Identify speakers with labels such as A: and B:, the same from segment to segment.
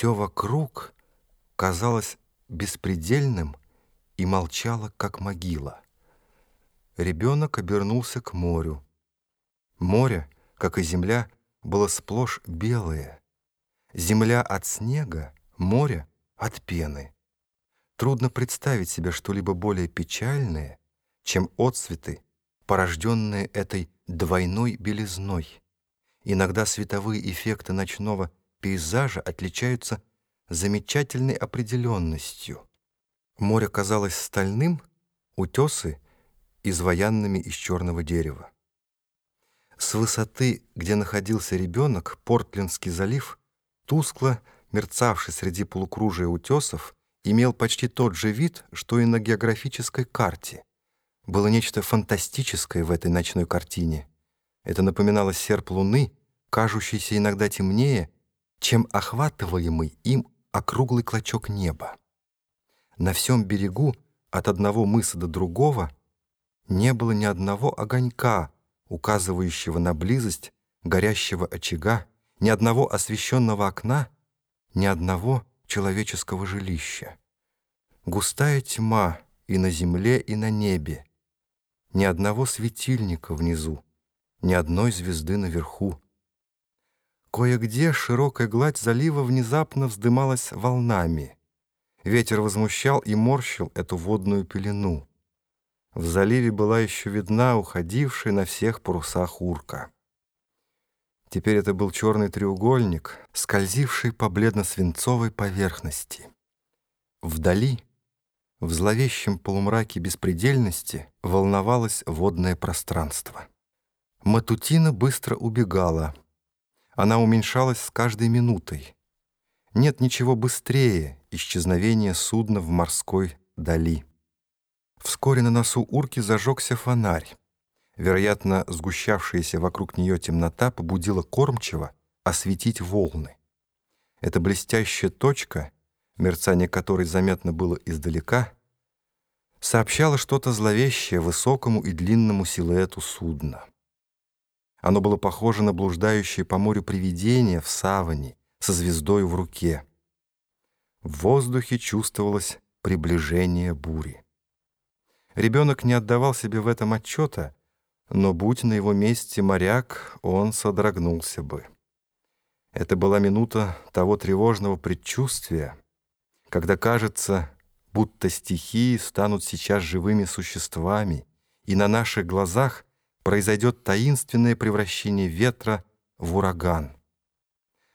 A: Все вокруг казалось беспредельным и молчало, как могила. Ребенок обернулся к морю. Море, как и земля, было сплошь белое. Земля от снега, море от пены. Трудно представить себе что-либо более печальное, чем отцветы, порожденные этой двойной белизной. Иногда световые эффекты ночного пейзажа отличаются замечательной определенностью. Море казалось стальным, утесы — изваянными из черного дерева. С высоты, где находился ребенок, Портлендский залив, тускло мерцавший среди полукружия утесов, имел почти тот же вид, что и на географической карте. Было нечто фантастическое в этой ночной картине. Это напоминало серп луны, кажущийся иногда темнее, чем охватываемый им округлый клочок неба. На всем берегу, от одного мыса до другого, не было ни одного огонька, указывающего на близость горящего очага, ни одного освещенного окна, ни одного человеческого жилища. Густая тьма и на земле, и на небе, ни одного светильника внизу, ни одной звезды наверху. Кое-где широкая гладь залива внезапно вздымалась волнами. Ветер возмущал и морщил эту водную пелену. В заливе была еще видна уходившая на всех парусах урка. Теперь это был черный треугольник, скользивший по бледно-свинцовой поверхности. Вдали, в зловещем полумраке беспредельности, волновалось водное пространство. Матутина быстро убегала — она уменьшалась с каждой минутой. Нет ничего быстрее исчезновения судна в морской дали. Вскоре на носу урки зажегся фонарь. Вероятно, сгущавшаяся вокруг нее темнота побудила кормчиво осветить волны. Эта блестящая точка, мерцание которой заметно было издалека, сообщала что-то зловещее высокому и длинному силуэту судна. Оно было похоже на блуждающее по морю привидение в саване со звездой в руке. В воздухе чувствовалось приближение бури. Ребенок не отдавал себе в этом отчета, но будь на его месте моряк, он содрогнулся бы. Это была минута того тревожного предчувствия, когда кажется, будто стихии станут сейчас живыми существами, и на наших глазах произойдет таинственное превращение ветра в ураган.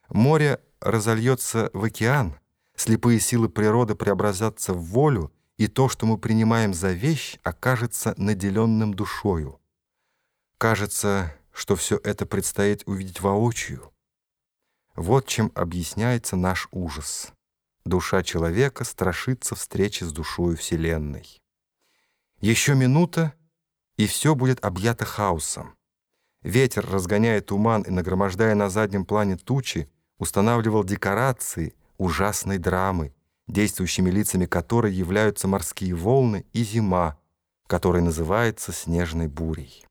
A: Море разольется в океан, слепые силы природы преобразятся в волю, и то, что мы принимаем за вещь, окажется наделенным душою. Кажется, что все это предстоит увидеть воочию. Вот чем объясняется наш ужас. Душа человека страшится встречи с душою Вселенной. Еще минута — и все будет объято хаосом. Ветер, разгоняя туман и нагромождая на заднем плане тучи, устанавливал декорации ужасной драмы, действующими лицами которой являются морские волны и зима, которая называется снежной бурей.